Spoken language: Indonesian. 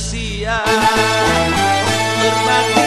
manusia. Berbagi